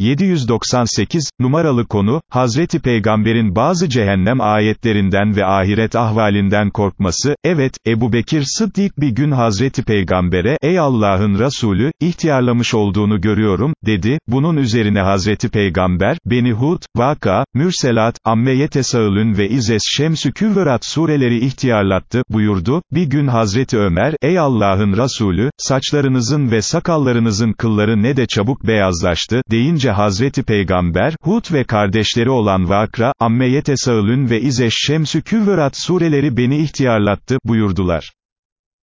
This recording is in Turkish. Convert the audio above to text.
798, numaralı konu, Hazreti Peygamber'in bazı cehennem ayetlerinden ve ahiret ahvalinden korkması, evet, Ebu Bekir Sıddik bir gün Hazreti Peygamber'e, ey Allah'ın Resulü, ihtiyarlamış olduğunu görüyorum, dedi, bunun üzerine Hazreti Peygamber, Beni Hud, Vaka, Mürselat, Amme Yetesaülün ve İzes Şemsü Küvverat sureleri ihtiyarlattı, buyurdu, bir gün Hazreti Ömer, ey Allah'ın Resulü, saçlarınızın ve sakallarınızın kılları ne de çabuk beyazlaştı, deyince Hazreti Peygamber, Hud ve kardeşleri olan Vakra, Amme Yetesaülün ve İzeş Şemsü Küvverat sureleri beni ihtiyarlattı, buyurdular.